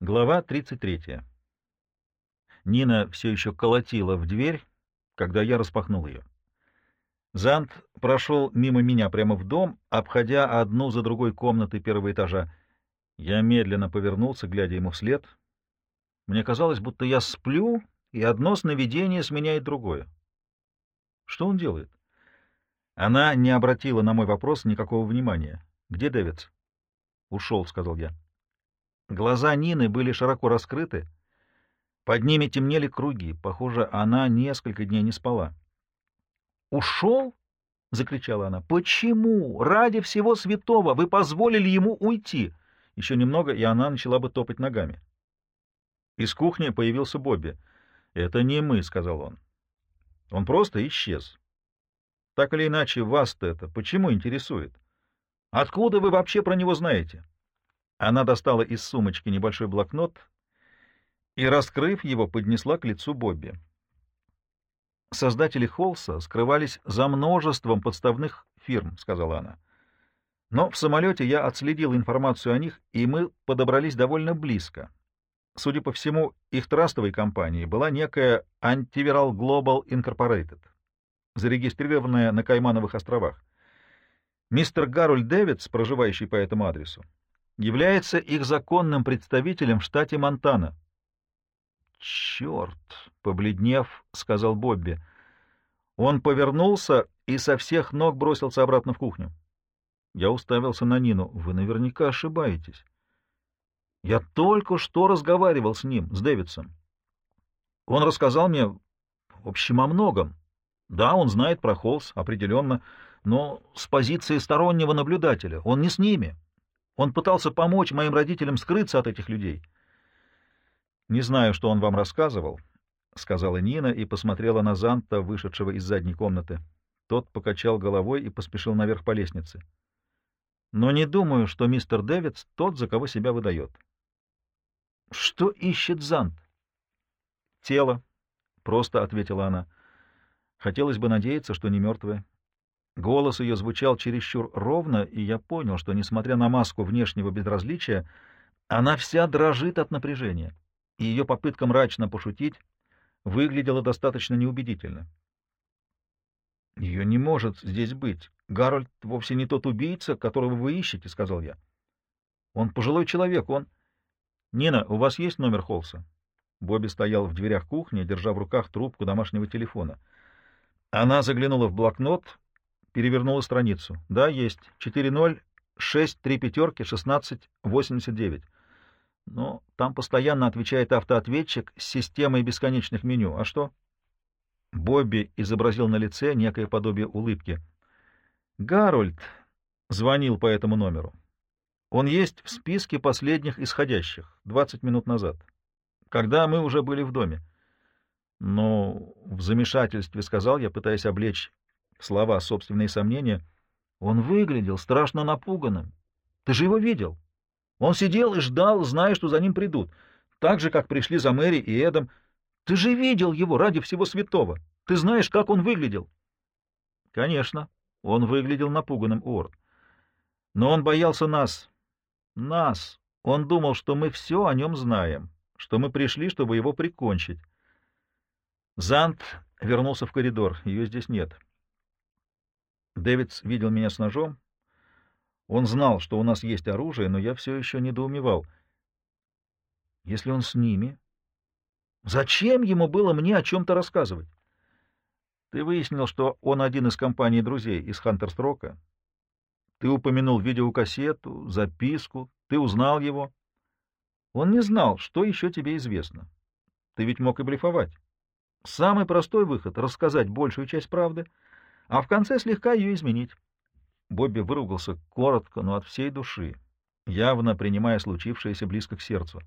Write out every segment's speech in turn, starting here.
Глава 33. Нина все еще колотила в дверь, когда я распахнул ее. Зант прошел мимо меня прямо в дом, обходя одну за другой комнаты первого этажа. Я медленно повернулся, глядя ему вслед. Мне казалось, будто я сплю, и одно сновидение сменяет другое. Что он делает? Она не обратила на мой вопрос никакого внимания. «Где Дэвидс?» «Ушел», — сказал я. Глаза Нины были широко раскрыты. Под ними темнели круги. Похоже, она несколько дней не спала. «Ушел?» — закричала она. «Почему? Ради всего святого вы позволили ему уйти!» Еще немного, и она начала бы топать ногами. Из кухни появился Бобби. «Это не мы», — сказал он. «Он просто исчез. Так или иначе, вас-то это почему интересует? Откуда вы вообще про него знаете?» Она достала из сумочки небольшой блокнот и, раскрыв его, поднесла к лицу Бобби. «Создатели Холса скрывались за множеством подставных фирм», — сказала она. «Но в самолете я отследил информацию о них, и мы подобрались довольно близко. Судя по всему, их трастовой компанией была некая Antiviral Global Incorporated, зарегистрированная на Каймановых островах. Мистер Гарольд Дэвидс, проживающий по этому адресу, является их законным представителем в штате Монтана. «Черт!» — побледнев, сказал Бобби. Он повернулся и со всех ног бросился обратно в кухню. Я уставился на Нину. «Вы наверняка ошибаетесь. Я только что разговаривал с ним, с Дэвидсом. Он рассказал мне, в общем, о многом. Да, он знает про Холс, определенно, но с позиции стороннего наблюдателя. Он не с ними. Он пытался помочь моим родителям скрыться от этих людей. — Не знаю, что он вам рассказывал, — сказала Нина и посмотрела на Занта, вышедшего из задней комнаты. Тот покачал головой и поспешил наверх по лестнице. — Но не думаю, что мистер Дэвидс тот, за кого себя выдает. — Что ищет Зант? — Тело, — просто ответила она. Хотелось бы надеяться, что не мертвое. Голос ее звучал чересчур ровно, и я понял, что, несмотря на маску внешнего безразличия, она вся дрожит от напряжения, и ее попытка мрачно пошутить выглядела достаточно неубедительно. «Ее не может здесь быть. Гарольд вовсе не тот убийца, которого вы ищете», — сказал я. «Он пожилой человек, он...» «Нина, у вас есть номер Холса?» Бобби стоял в дверях кухни, держа в руках трубку домашнего телефона. Она заглянула в блокнот перевернула страницу. Да, есть. 4-0, 6, 3 пятерки, 16, 89. Но там постоянно отвечает автоответчик с системой бесконечных меню. А что? Бобби изобразил на лице некое подобие улыбки. Гарольд звонил по этому номеру. Он есть в списке последних исходящих, 20 минут назад, когда мы уже были в доме. Но в замешательстве сказал я, пытаясь облечь слова собственные сомнения. Он выглядел страшно напуганным. Ты же его видел. Он сидел и ждал, зная, что за ним придут. Так же, как пришли за Мэри и Эдом. Ты же видел его ради всего святого. Ты знаешь, как он выглядел. Конечно, он выглядел напуганным, Уорд. Но он боялся нас. Нас. Он думал, что мы все о нем знаем, что мы пришли, чтобы его прикончить. Зант вернулся в коридор. Ее здесь нет. — Дэвидс видел меня с ножом. Он знал, что у нас есть оружие, но я все еще недоумевал. Если он с ними, зачем ему было мне о чем-то рассказывать? Ты выяснил, что он один из компаний друзей из Хантерстрока. Ты упомянул видеокассету, записку, ты узнал его. Он не знал, что еще тебе известно. Ты ведь мог и блефовать. Самый простой выход — рассказать большую часть правды — а в конце слегка ее изменить. Бобби выругался коротко, но от всей души, явно принимая случившееся близко к сердцу.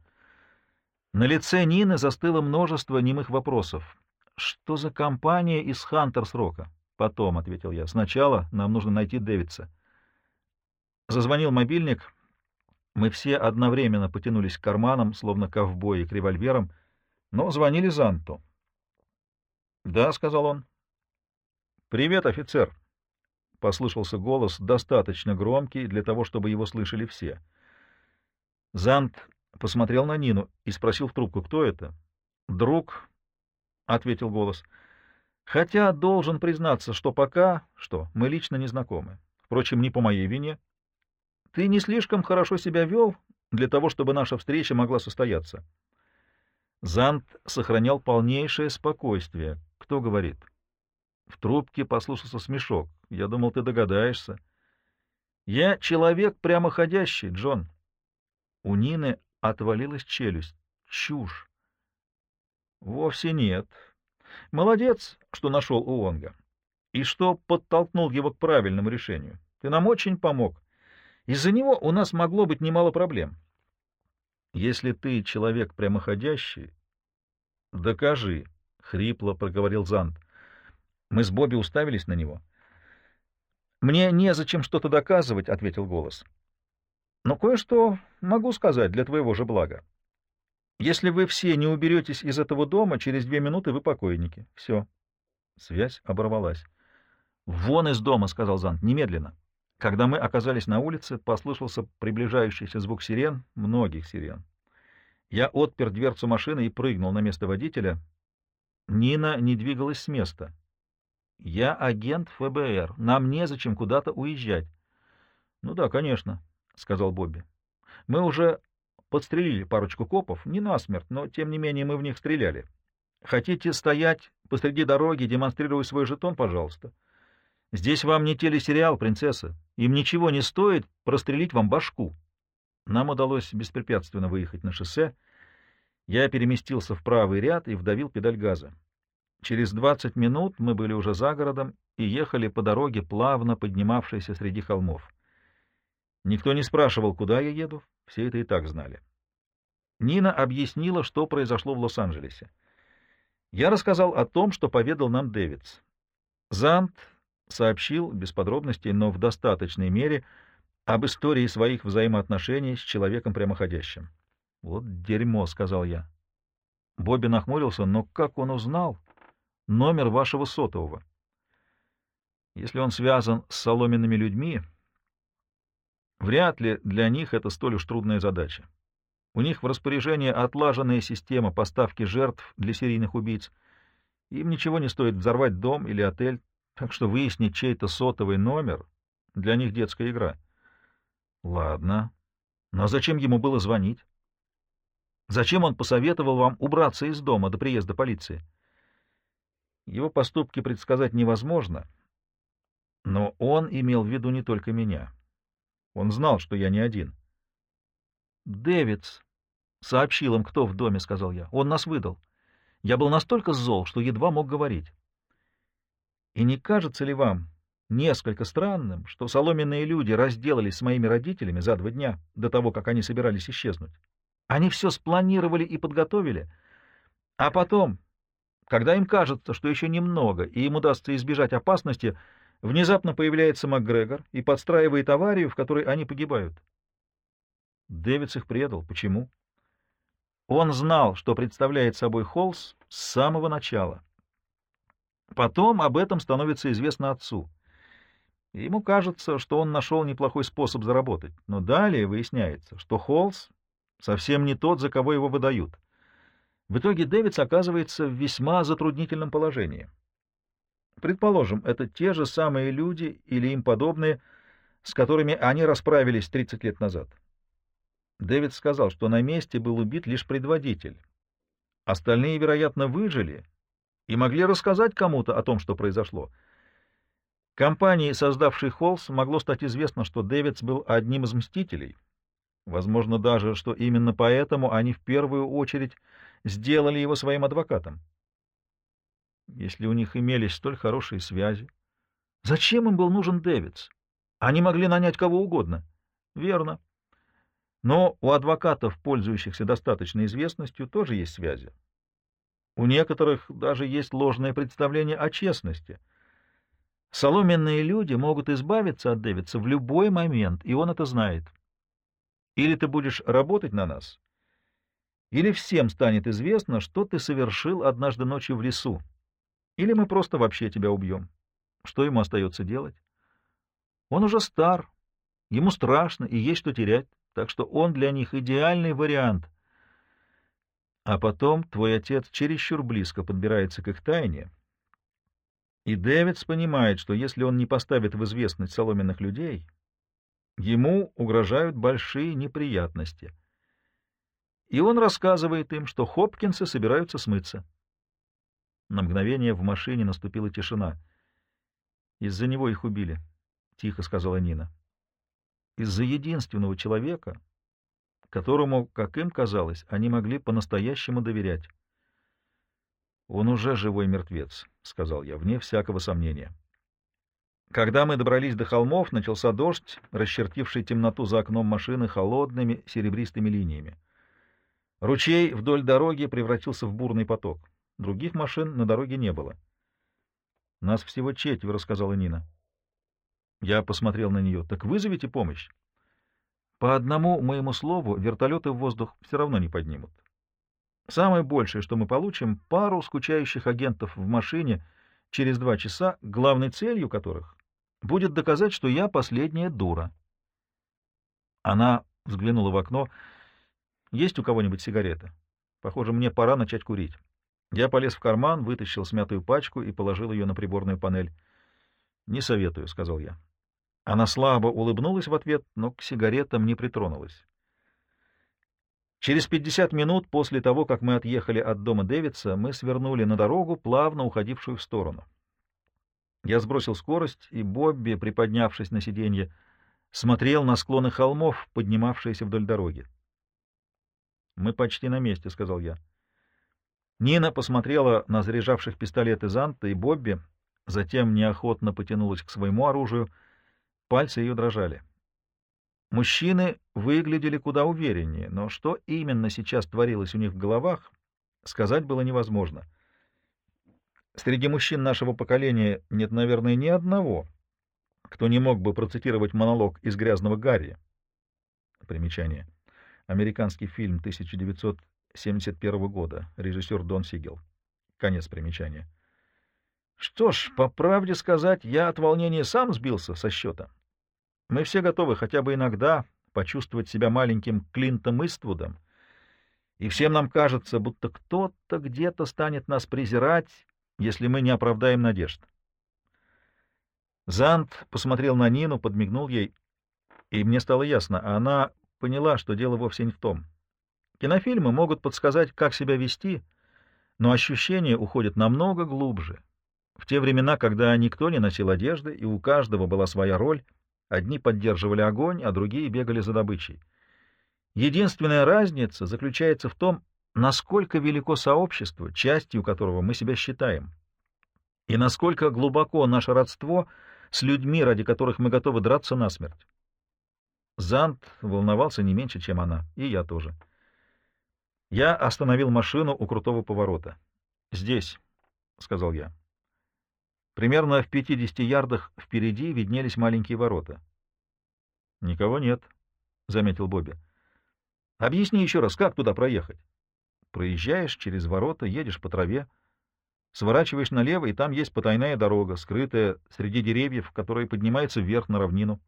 На лице Нины застыло множество немых вопросов. «Что за компания из Хантерс-Рока?» «Потом», — ответил я. «Сначала нам нужно найти Дэвидса». Зазвонил мобильник. Мы все одновременно потянулись к карманам, словно ковбои к револьверам, но звонили Занту. «Да», — сказал он. «Привет, офицер!» — послышался голос, достаточно громкий для того, чтобы его слышали все. Зант посмотрел на Нину и спросил в трубку, кто это. «Друг», — ответил голос. «Хотя должен признаться, что пока, что, мы лично не знакомы. Впрочем, не по моей вине. Ты не слишком хорошо себя вел для того, чтобы наша встреча могла состояться». Зант сохранял полнейшее спокойствие. Кто говорит? В трубке послушался смешок. Я думал, ты догадаешься. Я человек прямоходящий, Джон. У Нины отвалилась челюсть. Чушь. Вовсе нет. Молодец, что нашел Уонга. И что подтолкнул его к правильному решению. Ты нам очень помог. Из-за него у нас могло быть немало проблем. Если ты человек прямоходящий, докажи, — хрипло проговорил Зант. Мы с Бобби уставились на него. «Мне незачем что-то доказывать», — ответил голос. «Но кое-что могу сказать для твоего же блага. Если вы все не уберетесь из этого дома, через две минуты вы покойники. Все». Связь оборвалась. «Вон из дома», — сказал Зант, — «немедленно». Когда мы оказались на улице, послышался приближающийся звук сирен, многих сирен. Я отпер дверцу машины и прыгнул на место водителя. Нина не двигалась с места. «Я агент ФБР. Нам незачем куда-то уезжать». «Ну да, конечно», — сказал Бобби. «Мы уже подстрелили парочку копов, не насмерть, но тем не менее мы в них стреляли. Хотите стоять посреди дороги, демонстрируя свой жетон, пожалуйста. Здесь вам не телесериал, принцесса. Им ничего не стоит прострелить вам башку». Нам удалось беспрепятственно выехать на шоссе. Я переместился в правый ряд и вдавил педаль газа. Через двадцать минут мы были уже за городом и ехали по дороге, плавно поднимавшейся среди холмов. Никто не спрашивал, куда я еду, все это и так знали. Нина объяснила, что произошло в Лос-Анджелесе. Я рассказал о том, что поведал нам Дэвидс. Зант сообщил, без подробностей, но в достаточной мере, об истории своих взаимоотношений с человеком прямоходящим. «Вот дерьмо», — сказал я. Бобби нахмурился, но как он узнал? Номер вашего сотового. Если он связан с соломенными людьми, вряд ли для них это столь уж трудная задача. У них в распоряжении отлаженная система поставки жертв для серийных убийц. Им ничего не стоит взорвать дом или отель, так что выяснить чей-то сотовый номер для них детская игра. Ладно. Но зачем ему было звонить? Зачем он посоветовал вам убраться из дома до приезда полиции? Его поступки предсказать невозможно, но он имел в виду не только меня. Он знал, что я не один. «Дэвидс сообщил им, кто в доме», — сказал я. «Он нас выдал. Я был настолько зол, что едва мог говорить». «И не кажется ли вам несколько странным, что соломенные люди разделались с моими родителями за два дня до того, как они собирались исчезнуть? Они все спланировали и подготовили, а потом когда им кажется, что еще немного, и им удастся избежать опасности, внезапно появляется МакГрегор и подстраивает аварию, в которой они погибают. Дэвидс их предал. Почему? Он знал, что представляет собой Холлс с самого начала. Потом об этом становится известно отцу. Ему кажется, что он нашел неплохой способ заработать, но далее выясняется, что Холлс совсем не тот, за кого его выдают. В итоге Дэвидс оказывается в весьма затруднительном положении. Предположим, это те же самые люди или им подобные, с которыми они расправились 30 лет назад. Дэвид сказал, что на месте был убит лишь предводитель. Остальные, вероятно, выжили и могли рассказать кому-то о том, что произошло. Компании, создавшей Холлс, могло стать известно, что Дэвидс был одним из мстителей. Возможно даже, что именно поэтому они в первую очередь сделали его своим адвокатом. Если у них имелись столь хорошие связи, зачем им был нужен Дэвидс? Они могли нанять кого угодно. Верно. Но у адвокатов, пользующихся достаточной известностью, тоже есть связи. У некоторых даже есть ложное представление о честности. Соломенные люди могут избавиться от Дэвидса в любой момент, и он это знает. Или ты будешь работать на нас, или всем станет известно, что ты совершил однажды ночью в лесу. Или мы просто вообще тебя убьем. Что ему остается делать? Он уже стар, ему страшно и есть что терять. так что он для них идеальный вариант. А потом твой отец чересчур близко подбирается к их тайне, и Дэвидс понимает, что если он не поставит в известность соломенных людей, ему угрожают большие неприятности. И он рассказывает им, что Хопкинсы собираются смыться. На мгновение в машине наступила тишина. «Из-за него их убили», — тихо сказала Нина. «Из-за единственного человека, которому, как им казалось, они могли по-настоящему доверять». «Он уже живой мертвец», — сказал я, вне всякого сомнения. Когда мы добрались до холмов, начался дождь, расчертивший темноту за окном машины холодными серебристыми линиями. Ручей вдоль дороги превратился в бурный поток. Других машин на дороге не было. «Нас всего четверо», — сказала Нина. Я посмотрел на нее. «Так вызовите помощь». По одному моему слову, вертолеты в воздух все равно не поднимут. Самое большее, что мы получим, пару скучающих агентов в машине через два часа, главной целью которых будет доказать, что я последняя дура. Она взглянула в окно. «Есть у кого-нибудь сигарета? Похоже, мне пора начать курить». Я полез в карман, вытащил смятую пачку и положил ее на приборную панель. «Не советую», — сказал я. Она слабо улыбнулась в ответ, но к сигаретам не притронулась. Через пятьдесят минут после того, как мы отъехали от дома Дэвидса, мы свернули на дорогу, плавно уходившую в сторону. Я сбросил скорость, и Бобби, приподнявшись на сиденье, смотрел на склоны холмов, поднимавшиеся вдоль дороги. «Мы почти на месте», — сказал я. Нина посмотрела на заряжавших пистолеты Занта и Бобби, затем неохотно потянулась к своему оружию. Пальцы ее дрожали. Мужчины выглядели куда увереннее, но что именно сейчас творилось у них в головах, сказать было невозможно. Среди мужчин нашего поколения нет, наверное, ни одного, кто не мог бы процитировать монолог из «Грязного Гарри». Примечание. Американский фильм 1900 1971 года. Режиссер Дон Сигел. Конец примечания. Что ж, по правде сказать, я от волнения сам сбился со счета. Мы все готовы хотя бы иногда почувствовать себя маленьким Клинтом Иствудом, и всем нам кажется, будто кто-то где-то станет нас презирать, если мы не оправдаем надежд. Зант посмотрел на Нину, подмигнул ей, и мне стало ясно, она поняла, что дело вовсе не в том. Кинофильмы могут подсказать, как себя вести, но ощущения уходят намного глубже. В те времена, когда никто не носил одежды, и у каждого была своя роль, одни поддерживали огонь, а другие бегали за добычей. Единственная разница заключается в том, насколько велико сообщество, частью которого мы себя считаем, и насколько глубоко наше родство с людьми, ради которых мы готовы драться насмерть. Зант волновался не меньше, чем она, и я тоже. Я остановил машину у крутого поворота. «Здесь», — сказал я. Примерно в 50 ярдах впереди виднелись маленькие ворота. «Никого нет», — заметил Бобби. «Объясни еще раз, как туда проехать?» «Проезжаешь через ворота, едешь по траве, сворачиваешь налево, и там есть потайная дорога, скрытая среди деревьев, которая поднимается вверх на равнину».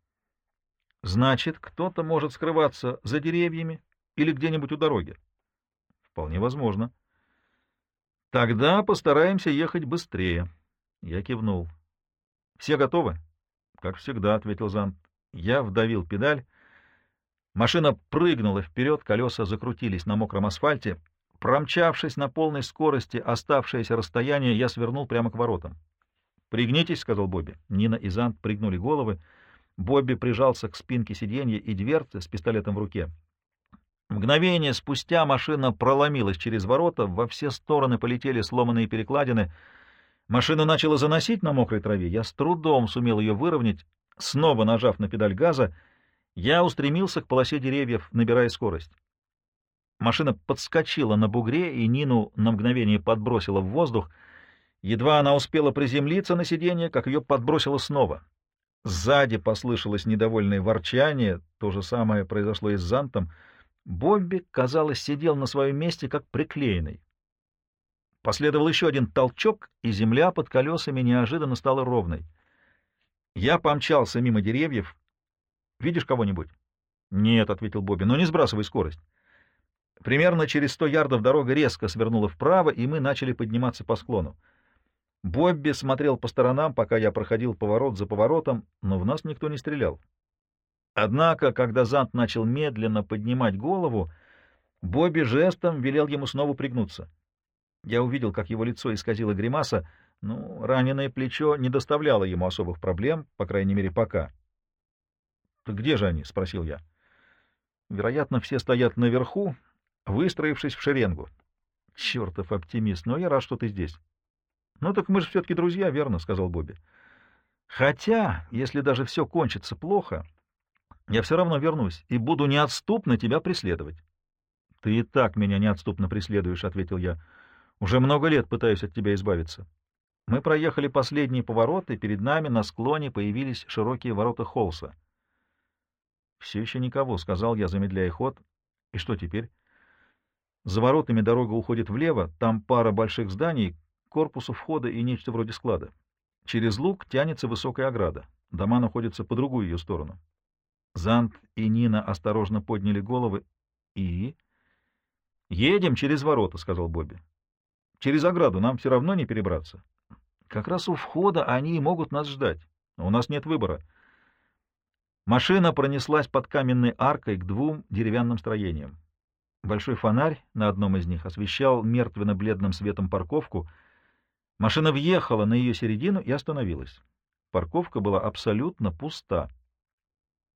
«Значит, кто-то может скрываться за деревьями или где-нибудь у дороги?» Вполне возможно. Тогда постараемся ехать быстрее. Я кивнул. Все готовы? Как всегда, ответил Зан. Я вдавил педаль. Машина прыгнула вперед, колеса закрутились на мокром асфальте. Промчавшись на полной скорости оставшееся расстояние, я свернул прямо к воротам. «Пригнитесь», — сказал Бобби. Нина и Зант пригнули головы. Бобби прижался к спинке сиденья и дверцы с пистолетом в руке. Мгновение спустя машина проломилась через ворота, во все стороны полетели сломанные перекладины. Машина начала заносить на мокрой траве. Я с трудом сумел ее выровнять. Снова нажав на педаль газа, я устремился к полосе деревьев, набирая скорость. Машина подскочила на бугре, и Нину на мгновение подбросила в воздух. Едва она успела приземлиться на сиденье, как ее подбросило снова. Сзади послышалось недовольное ворчание, то же самое произошло и с Зантом — Бобби, казалось, сидел на своем месте, как приклеенный. Последовал еще один толчок, и земля под колесами неожиданно стала ровной. Я помчался мимо деревьев. «Видишь кого-нибудь?» «Нет», — ответил Бобби, — «но не сбрасывай скорость». Примерно через сто ярдов дорога резко свернула вправо, и мы начали подниматься по склону. Бобби смотрел по сторонам, пока я проходил поворот за поворотом, но в нас никто не стрелял. Однако, когда Зант начал медленно поднимать голову, Бобби жестом велел ему снова пригнуться. Я увидел, как его лицо исказило гримаса, ну, раненое плечо не доставляло ему особых проблем, по крайней мере, пока. — Где же они? — спросил я. — Вероятно, все стоят наверху, выстроившись в шеренгу. — Чертов оптимист, но я рад, что ты здесь. — Ну так мы же все-таки друзья, верно? — сказал Бобби. — Хотя, если даже все кончится плохо, я все равно вернусь и буду неотступно тебя преследовать. — Ты и так меня неотступно преследуешь, — ответил я. — Уже много лет пытаюсь от тебя избавиться. Мы проехали последние повороты, перед нами на склоне появились широкие ворота Холса. — Все еще никого, — сказал я, замедляя ход. — И что теперь? За воротами дорога уходит влево, там пара больших зданий, корпус у входа и нечто вроде склада. Через луг тянется высокая ограда. Дома находятся по другую ее сторону. Зант и Нина осторожно подняли головы. «И?» «Едем через ворота», — сказал Бобби. «Через ограду нам все равно не перебраться. Как раз у входа они и могут нас ждать. у нас нет выбора». Машина пронеслась под каменной аркой к двум деревянным строениям. Большой фонарь на одном из них освещал мертвенно-бледным светом парковку. Машина въехала на ее середину и остановилась. Парковка была абсолютно пуста.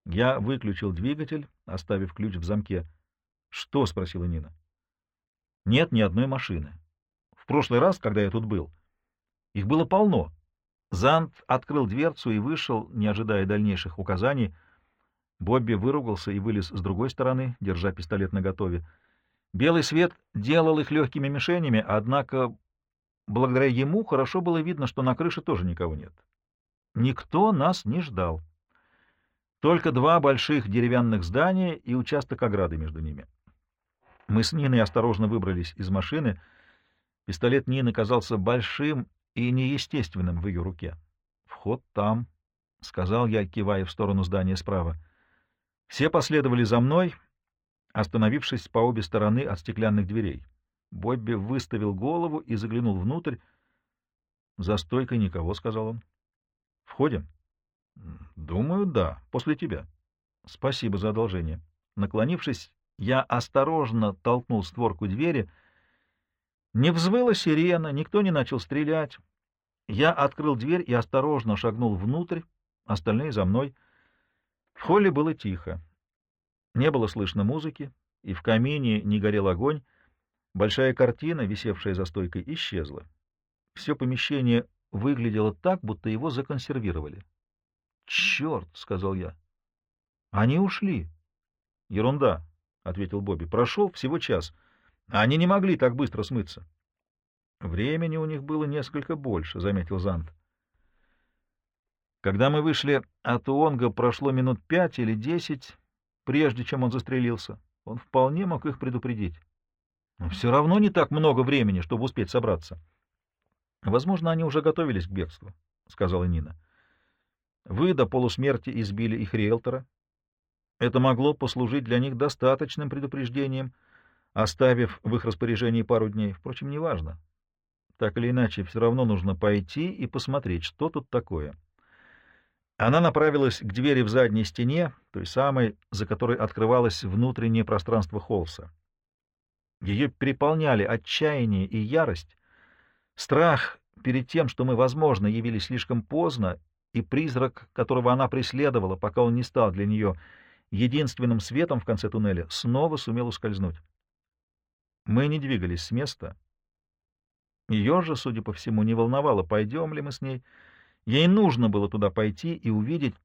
Я выключил двигатель, оставив ключ в замке. — Что? — спросила Нина. — Нет ни одной машины. В прошлый раз, когда я тут был, их было полно. Зант открыл дверцу и вышел, не ожидая дальнейших указаний — Бобби выругался и вылез с другой стороны, держа пистолет наготове. Белый свет делал их легкими мишенями, однако благодаря ему хорошо было видно, что на крыше тоже никого нет. Никто нас не ждал. Только два больших деревянных здания и участок ограды между ними. Мы с Ниной осторожно выбрались из машины. Пистолет Нины казался большим и неестественным в ее руке. «Вход там», — сказал я, кивая в сторону здания справа. Все последовали за мной, остановившись по обе стороны от стеклянных дверей. Бобби выставил голову и заглянул внутрь. «За стойкой никого», — сказал он. «Входим?» «Думаю, да. После тебя». «Спасибо за одолжение». Наклонившись, я осторожно толкнул створку двери. Не взвыла сирена, никто не начал стрелять. Я открыл дверь и осторожно шагнул внутрь, остальные за мной — в холле было тихо. Не было слышно музыки, и в камине не горел огонь. Большая картина, висевшая за стойкой, исчезла. Все помещение выглядело так, будто его законсервировали. «Черт!» — сказал я. «Они ушли». «Ерунда», — ответил Бобби. «Прошел всего час. Они не могли так быстро смыться». «Времени у них было несколько больше», — заметил Зант. Когда мы вышли от Уонга, прошло минут пять или десять, прежде чем он застрелился. Он вполне мог их предупредить. Все равно не так много времени, чтобы успеть собраться. Возможно, они уже готовились к бегству, — сказала Нина. Вы до полусмерти избили их риэлтора. Это могло послужить для них достаточным предупреждением, оставив в их распоряжении пару дней. Впрочем, неважно. Так или иначе, все равно нужно пойти и посмотреть, что тут такое. — она направилась к двери в задней стене, той самой, за которой открывалось внутреннее пространство Холса. Ее переполняли отчаяние и ярость, страх перед тем, что мы, возможно, явились слишком поздно, и призрак, которого она преследовала, пока он не стал для нее единственным светом в конце туннеля, снова сумел ускользнуть. Мы не двигались с места. Ее же, судя по всему, не волновало, пойдем ли мы с ней, — Ей нужно было туда пойти и увидеть.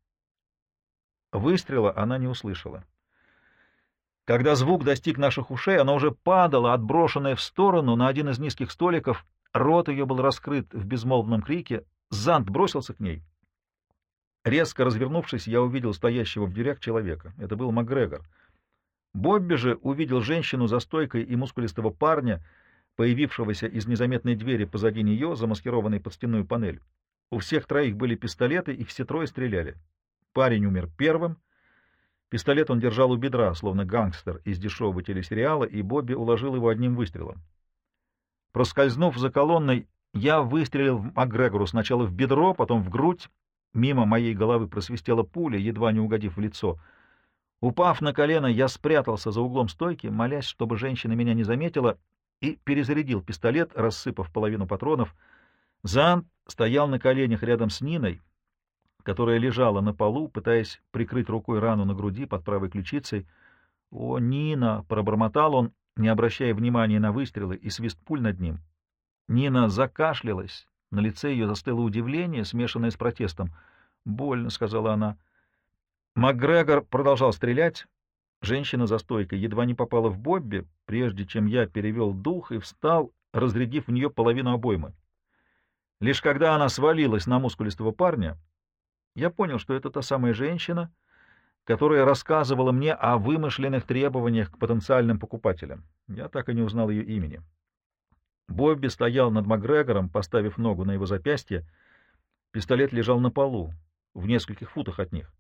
Выстрела она не услышала. Когда звук достиг наших ушей, она уже падала, отброшенная в сторону на один из низких столиков. Рот ее был раскрыт в безмолвном крике. Зант бросился к ней. Резко развернувшись, я увидел стоящего в дверях человека. Это был МакГрегор. Бобби же увидел женщину за стойкой и мускулистого парня, появившегося из незаметной двери позади нее, замаскированной под стенную панель. У всех троих были пистолеты, и все трое стреляли. Парень умер первым. Пистолет он держал у бедра, словно гангстер из дешевого телесериала, и Бобби уложил его одним выстрелом. Проскользнув за колонной, я выстрелил в Макгрегору сначала в бедро, потом в грудь. Мимо моей головы просвистела пуля, едва не угодив в лицо. Упав на колено, я спрятался за углом стойки, молясь, чтобы женщина меня не заметила, и перезарядил пистолет, рассыпав половину патронов. Зан стоял на коленях рядом с Ниной, которая лежала на полу, пытаясь прикрыть рукой рану на груди под правой ключицей. «О, Нина!» — пробормотал он, не обращая внимания на выстрелы и свист пуль над ним. Нина закашлялась, на лице ее застыло удивление, смешанное с протестом. «Больно», — сказала она. МакГрегор продолжал стрелять. Женщина за стойкой едва не попала в Бобби, прежде чем я перевел дух и встал, разрядив в нее половину обоймы. Лишь когда она свалилась на мускулистого парня, я понял, что это та самая женщина, которая рассказывала мне о вымышленных требованиях к потенциальным покупателям. Я так и не узнал ее имени. Бобби стоял над Макгрегором, поставив ногу на его запястье. Пистолет лежал на полу, в нескольких футах от них.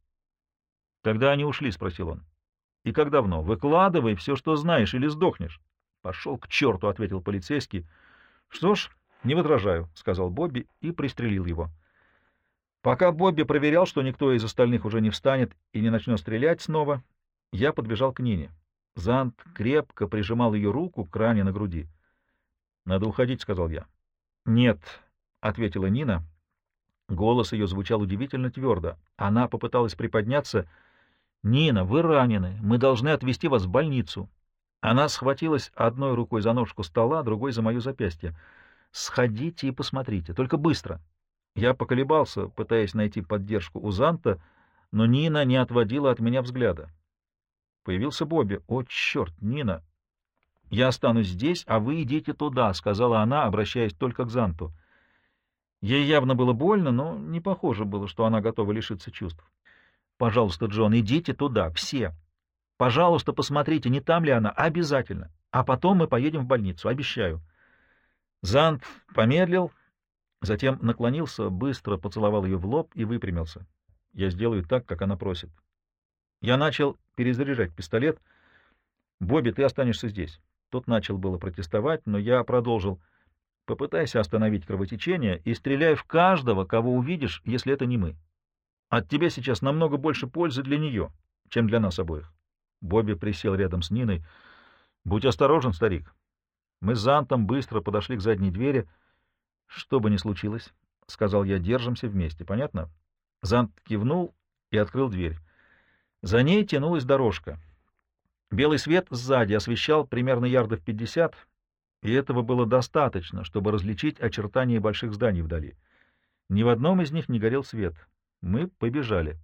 — Когда они ушли? — спросил он. — И как давно? Выкладывай все, что знаешь, или сдохнешь. — Пошел к черту, — ответил полицейский. — Что ж, не возражаю, — сказал Бобби и пристрелил его. — Пока Бобби проверял, что никто из остальных уже не встанет и не начнет стрелять снова, я подбежал к Нине. Зант крепко прижимал ее руку к ране на груди. — Надо уходить, — сказал я. — Нет, — ответила Нина. Голос ее звучал удивительно твердо. Она попыталась приподняться. — Нина, вы ранены. Мы должны отвезти вас в больницу. Она схватилась одной рукой за ножку стола, другой за мое запястье. — Сходите и посмотрите, только быстро. — я поколебался, пытаясь найти поддержку у Занта, но Нина не отводила от меня взгляда. Появился Бобби. «О, черт, Нина! Я останусь здесь, а вы идите туда», — сказала она, обращаясь только к Занту. Ей явно было больно, но не похоже было, что она готова лишиться чувств. «Пожалуйста, Джон, идите туда, все. Пожалуйста, посмотрите, не там ли она, обязательно. А потом мы поедем в больницу, обещаю». Зант помедлил, Затем наклонился, быстро поцеловал ее в лоб и выпрямился. Я сделаю так, как она просит. Я начал перезаряжать пистолет. «Бобби, ты останешься здесь». Тот начал было протестовать, но я продолжил. «Попытайся остановить кровотечение и стреляй в каждого, кого увидишь, если это не мы. От тебя сейчас намного больше пользы для нее, чем для нас обоих». Бобби присел рядом с Ниной. «Будь осторожен, старик». Мы с Зантом быстро подошли к задней двери — что бы ни случилось, — сказал я, — держимся вместе, понятно? Зант кивнул и открыл дверь. За ней тянулась дорожка. Белый свет сзади освещал примерно ярдов пятьдесят, и этого было достаточно, чтобы различить очертания больших зданий вдали. Ни в одном из них не горел свет. Мы побежали.